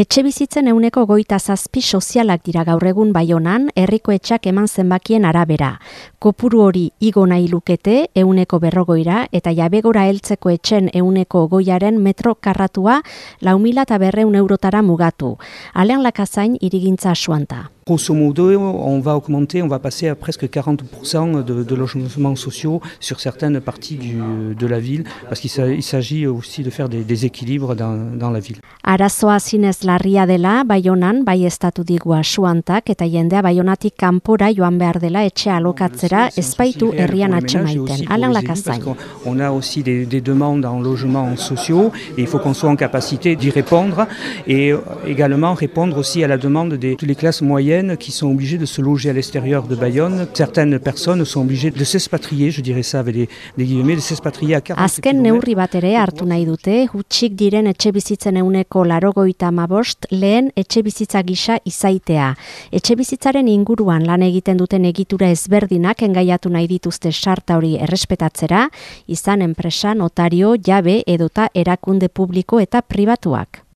Etxe bizitzen euneko goita zazpi sozialak dira gaur egun baionan, herriko etxak eman zenbakien arabera. Kopuru hori igo nahi lukete, euneko berrogoira, eta jabegora heltzeko etxen euneko goiaren metro karratua lau mila eta berreun eurotara mugatu. Alean lakazain irigintza asuanta. Grosso modo, on va augmenter, on va passer à presque 40% de, de logements sociaux sur certaines parties du, de la ville, parce qu'il s'agit aussi de faire des, des équilibres dans, dans la ville. Arazoa zinez larria dela, baionan, bai estatu digua suantak, eta jendea baionatik kanpora joan behar dela etxe alokatzera, ezbaitu herrian atxemaiten. Alan lakazain. On a aussi des, des demandes en logements sociaux, et il faut qu'on soit en capacité d'y répondre, et également répondre aussi à la demande de toutes les classes moyennes qui sont obligés de se loger à l'extérieur de Bayonne. Certaines personnes sont obligées de s'expatrier, je dirais ça avec des, des guillemets, de s'expatrier à 40 Azken neurri bat ere hartu nahi dute, hutsik diren etxe bizitzen euneko larogoita amabost, lehen etxe bizitza gisa izaitea. Etxe bizitzaren inguruan lan egiten duten egitura ezberdinak engaiatu nahi dituzte sarta hori errespetatzera, izan enpresa, notario, jabe edota erakunde publiko eta pribatuak.